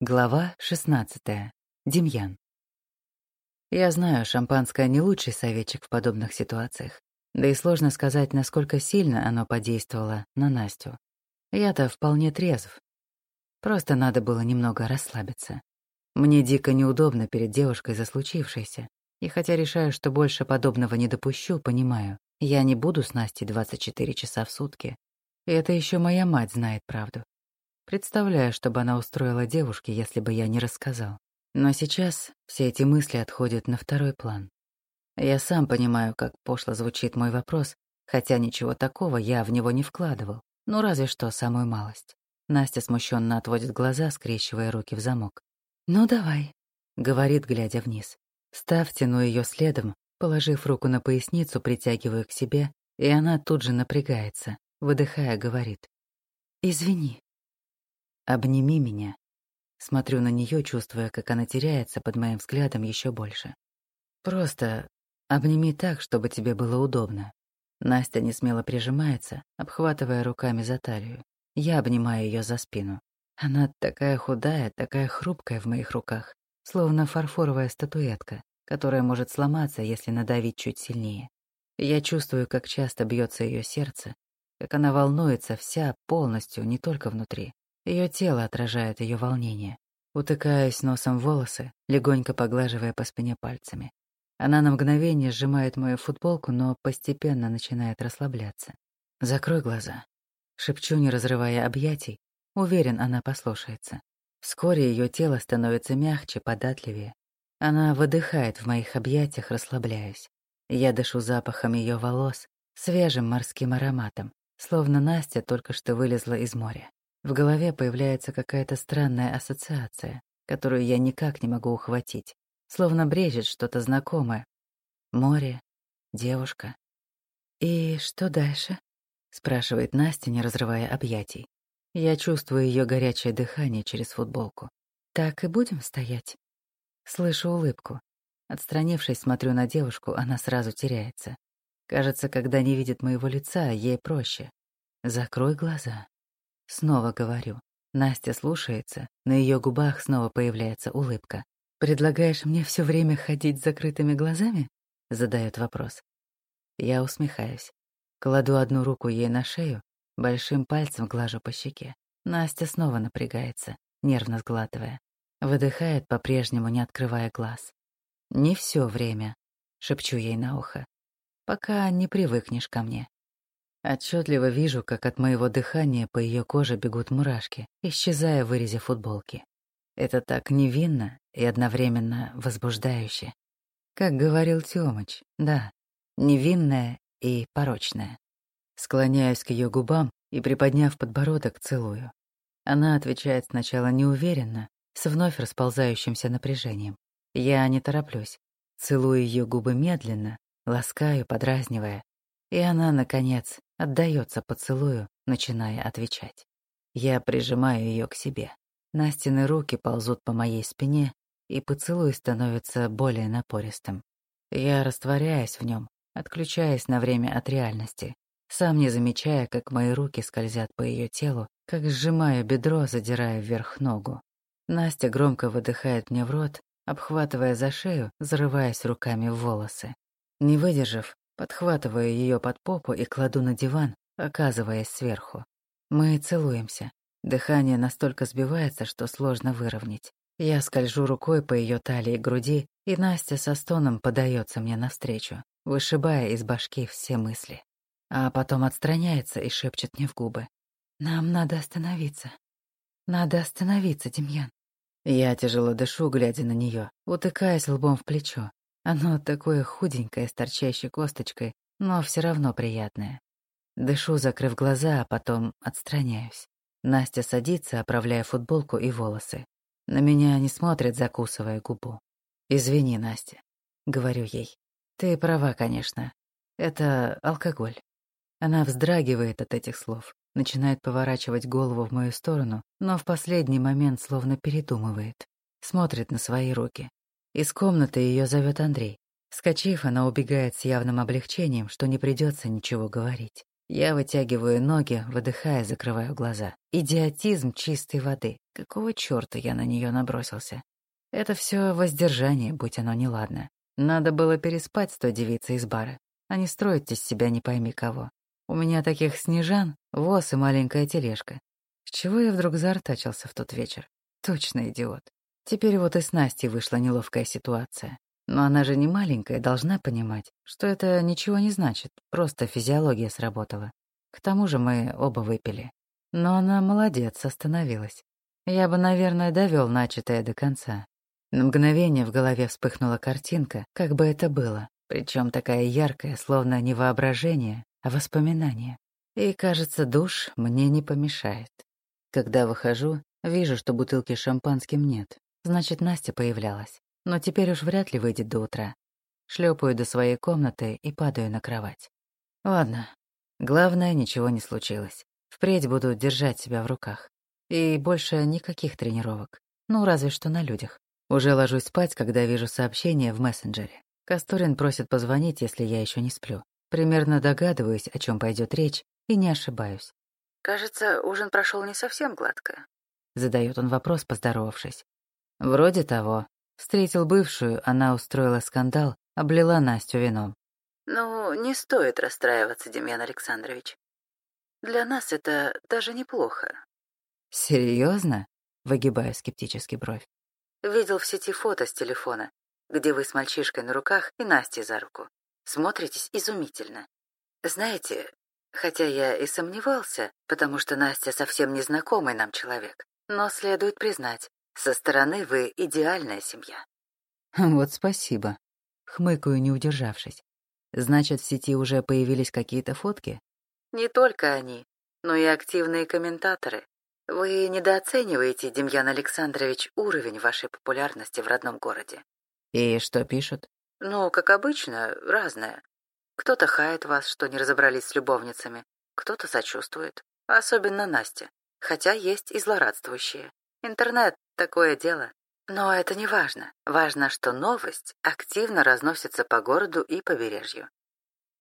Глава 16. Демьян. Я знаю, шампанское не лучший советчик в подобных ситуациях. Да и сложно сказать, насколько сильно оно подействовало на Настю. Я-то вполне трезв. Просто надо было немного расслабиться. Мне дико неудобно перед девушкой за случившееся. И хотя решаю, что больше подобного не допущу, понимаю, я не буду с Настей 24 часа в сутки. И это еще моя мать знает правду. Представляю, чтобы она устроила девушке, если бы я не рассказал. Но сейчас все эти мысли отходят на второй план. Я сам понимаю, как пошло звучит мой вопрос, хотя ничего такого я в него не вкладывал. Ну, разве что самую малость. Настя смущенно отводит глаза, скрещивая руки в замок. «Ну, давай», — говорит, глядя вниз. Став, тяну ее следом, положив руку на поясницу, притягиваю к себе, и она тут же напрягается, выдыхая, говорит. «Извини». «Обними меня». Смотрю на нее, чувствуя, как она теряется под моим взглядом еще больше. «Просто обними так, чтобы тебе было удобно». Настя несмело прижимается, обхватывая руками за талию. Я обнимаю ее за спину. Она такая худая, такая хрупкая в моих руках, словно фарфоровая статуэтка, которая может сломаться, если надавить чуть сильнее. Я чувствую, как часто бьется ее сердце, как она волнуется вся, полностью, не только внутри, ее тело отражает ее волнение. Утыкаясь носом в волосы, легонько поглаживая по спине пальцами. Она на мгновение сжимает мою футболку, но постепенно начинает расслабляться. «Закрой глаза». Шепчу, не разрывая объятий. Уверен, она послушается. Вскоре ее тело становится мягче, податливее. Она выдыхает в моих объятиях, расслабляясь. Я дышу запахом ее волос, свежим морским ароматом, словно Настя только что вылезла из моря. В голове появляется какая-то странная ассоциация, которую я никак не могу ухватить. Словно брежет что-то знакомое. Море, девушка. «И что дальше?» — спрашивает Настя, не разрывая объятий. Я чувствую ее горячее дыхание через футболку. «Так и будем стоять?» Слышу улыбку. Отстранившись, смотрю на девушку, она сразу теряется. Кажется, когда не видит моего лица, ей проще. Закрой глаза. Снова говорю. Настя слушается, на ее губах снова появляется улыбка. «Предлагаешь мне все время ходить с закрытыми глазами?» — задает вопрос. Я усмехаюсь. Кладу одну руку ей на шею, большим пальцем глажу по щеке. Настя снова напрягается, нервно сглатывая. Выдыхает, по-прежнему не открывая глаз. «Не все время», — шепчу ей на ухо. «Пока не привыкнешь ко мне». Отчетливо вижу, как от моего дыхания по ее коже бегут мурашки, исчезая в вырезе футболки. Это так невинно и одновременно возбуждающе. Как говорил Тёмыч, да, невинное и порочное. Склоняюсь к ее губам и, приподняв подбородок, целую. Она отвечает сначала неуверенно, с вновь расползающимся напряжением. Я не тороплюсь. Целую ее губы медленно, ласкаю, подразнивая. И она, наконец, отдается поцелую, начиная отвечать. Я прижимаю ее к себе. Настины руки ползут по моей спине, и поцелуй становится более напористым. Я растворяюсь в нем, отключаясь на время от реальности, сам не замечая, как мои руки скользят по ее телу, как сжимаю бедро, задирая вверх ногу. Настя громко выдыхает мне в рот, обхватывая за шею, зарываясь руками в волосы. Не выдержав, Подхватываю ее под попу и кладу на диван, оказываясь сверху. Мы целуемся. Дыхание настолько сбивается, что сложно выровнять. Я скольжу рукой по ее талии и груди, и Настя со стоном подается мне навстречу, вышибая из башки все мысли. А потом отстраняется и шепчет мне в губы. «Нам надо остановиться. Надо остановиться, Демьян». Я тяжело дышу, глядя на нее, утыкаясь лбом в плечо, оно такое худенькое, с торчащей косточкой, но все равно приятное. Дышу, закрыв глаза, а потом отстраняюсь. Настя садится, оправляя футболку и волосы. На меня не смотрит, закусывая губу. «Извини, Настя», — говорю ей. «Ты права, конечно. Это алкоголь». Она вздрагивает от этих слов, начинает поворачивать голову в мою сторону, но в последний момент словно передумывает. Смотрит на свои руки. Из комнаты ее зовет Андрей. Скочив, она убегает с явным облегчением, что не придется ничего говорить. Я вытягиваю ноги, выдыхая, закрываю глаза. Идиотизм чистой воды. Какого чёрта я на неё набросился? Это всё воздержание, будь оно неладно. Надо было переспать с той девицей из бара, а не строить из себя не пойми кого. У меня таких снежан, воз и маленькая тележка. С чего я вдруг заортачился в тот вечер? Точно идиот. Теперь вот и с Настей вышла неловкая ситуация. Но она же не маленькая, должна понимать, что это ничего не значит, просто физиология сработала. К тому же мы оба выпили. Но она молодец, остановилась. Я бы, наверное, довел начатое до конца. На мгновение в голове вспыхнула картинка, как бы это было, причем такая яркая, словно не воображение, а воспоминание. И, кажется, душ мне не помешает. Когда выхожу, вижу, что бутылки шампанским нет. Значит, Настя появлялась. Но теперь уж вряд ли выйдет до утра. Шлепаю до своей комнаты и падаю на кровать. Ладно. Главное, ничего не случилось. Впредь буду держать себя в руках. И больше никаких тренировок. Ну, разве что на людях. Уже ложусь спать, когда вижу сообщение в мессенджере. Касторин просит позвонить, если я еще не сплю. Примерно догадываюсь, о чем пойдет речь, и не ошибаюсь. «Кажется, ужин прошел не совсем гладко», — задает он вопрос, поздоровавшись. «Вроде того. Встретил бывшую, она устроила скандал, облила Настю вином. «Ну, не стоит расстраиваться, Демьян Александрович. Для нас это даже неплохо». «Серьезно?» — выгибаю скептически бровь. «Видел в сети фото с телефона, где вы с мальчишкой на руках и Настей за руку. Смотритесь изумительно. Знаете, хотя я и сомневался, потому что Настя совсем незнакомый нам человек, но следует признать, со стороны вы идеальная семья. Вот спасибо. Хмыкаю, не удержавшись. Значит, в сети уже появились какие-то фотки? Не только они, но и активные комментаторы. Вы недооцениваете, Демьян Александрович, уровень вашей популярности в родном городе. И что пишут? Ну, как обычно, разное. Кто-то хает вас, что не разобрались с любовницами, кто-то сочувствует, особенно Настя, хотя есть и злорадствующие. Интернет — такое дело. Но это не важно. Важно, что новость активно разносится по городу и побережью.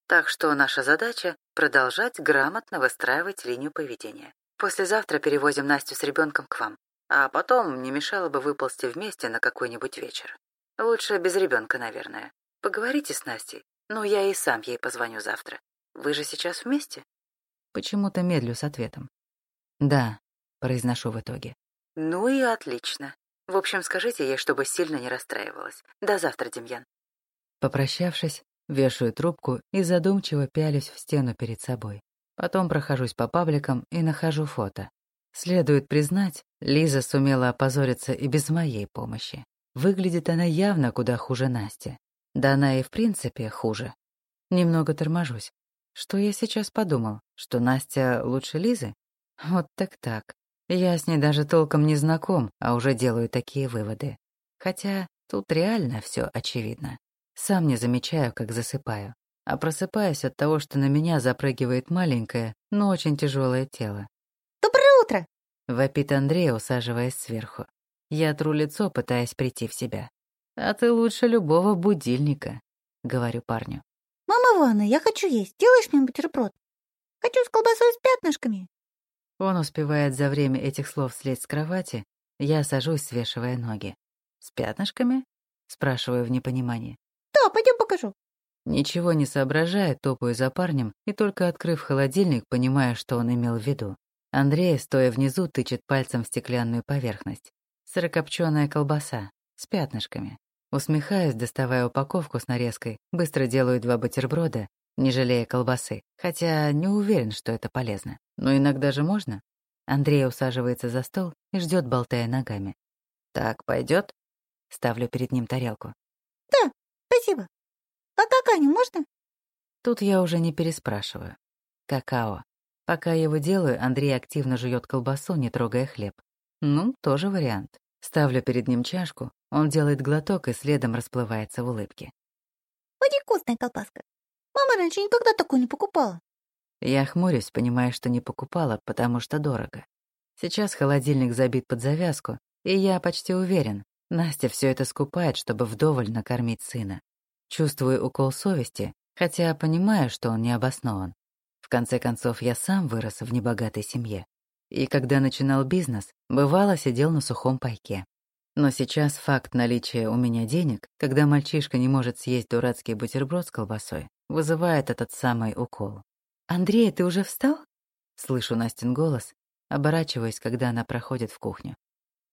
Так что наша задача — продолжать грамотно выстраивать линию поведения. Послезавтра перевозим Настю с ребенком к вам. А потом не мешало бы выползти вместе на какой-нибудь вечер. Лучше без ребенка, наверное. Поговорите с Настей. Ну, я и сам ей позвоню завтра. Вы же сейчас вместе? Почему-то медлю с ответом. Да, произношу в итоге. Ну и отлично. В общем, скажите ей, чтобы сильно не расстраивалась. До завтра, Демьян. Попрощавшись, вешаю трубку и задумчиво пялюсь в стену перед собой. Потом прохожусь по пабликам и нахожу фото. Следует признать, Лиза сумела опозориться и без моей помощи. Выглядит она явно куда хуже Насти. Да она и в принципе хуже. Немного торможусь. Что я сейчас подумал? Что Настя лучше Лизы? Вот так-так. Я с ней даже толком не знаком, а уже делаю такие выводы. Хотя тут реально все очевидно. Сам не замечаю, как засыпаю. А просыпаюсь от того, что на меня запрыгивает маленькое, но очень тяжелое тело. «Доброе утро!» — вопит Андрей, усаживаясь сверху. Я тру лицо, пытаясь прийти в себя. «А ты лучше любого будильника», — говорю парню. «Мама Ванна, я хочу есть. Делаешь мне бутерброд? Хочу с колбасой с пятнышками». Он успевает за время этих слов слезть с кровати, я сажусь, свешивая ноги. «С пятнышками?» — спрашиваю в непонимании. «Да, пойдем покажу». Ничего не соображая, топаю за парнем и только открыв холодильник, понимаю, что он имел в виду. Андрей, стоя внизу, тычет пальцем в стеклянную поверхность. Сырокопченая колбаса. С пятнышками. Усмехаясь, доставая упаковку с нарезкой, быстро делаю два бутерброда, не жалея колбасы, хотя не уверен, что это полезно. Но иногда же можно. Андрей усаживается за стол и ждет, болтая ногами. «Так пойдет? Ставлю перед ним тарелку. «Да, спасибо. А какао можно?» Тут я уже не переспрашиваю. Какао. Пока я его делаю, Андрей активно жует колбасу, не трогая хлеб. Ну, тоже вариант. Ставлю перед ним чашку, он делает глоток и следом расплывается в улыбке. «Очень вкусная колбаска. Мама раньше никогда такую не покупала». Я хмурюсь, понимая, что не покупала, потому что дорого. Сейчас холодильник забит под завязку, и я почти уверен, Настя все это скупает, чтобы вдоволь накормить сына. Чувствую укол совести, хотя понимаю, что он не обоснован. В конце концов, я сам вырос в небогатой семье. И когда начинал бизнес, бывало сидел на сухом пайке. Но сейчас факт наличия у меня денег, когда мальчишка не может съесть дурацкий бутерброд с колбасой, вызывает этот самый укол. «Андрей, ты уже встал?» Слышу Настин голос, оборачиваясь, когда она проходит в кухню.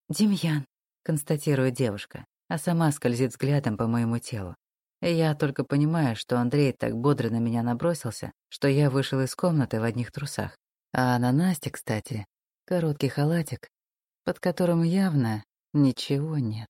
«Демьян», — констатирует девушка, а сама скользит взглядом по моему телу. Я только понимаю, что Андрей так бодро на меня набросился, что я вышел из комнаты в одних трусах. А на Насте, кстати, короткий халатик, под которым явно ничего нет.